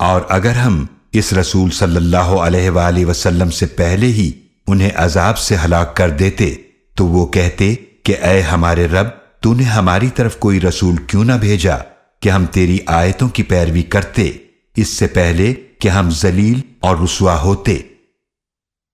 اور اگر ہم اس رسول صلی اللہ علیہ وآلہ وسلم سے پہلے ہی انہیں عذاب سے ہلاک کر دیتے، تو وہ کہتے کہ اے ہمارے رب، تو نے ہماری طرف کوئی رسول کیوں نہ بھیجا کہ ہم تیری آیتوں کی پیروی کرتے، اس سے پہلے کہ ہم ذلیل اور رسوا ہوتے۔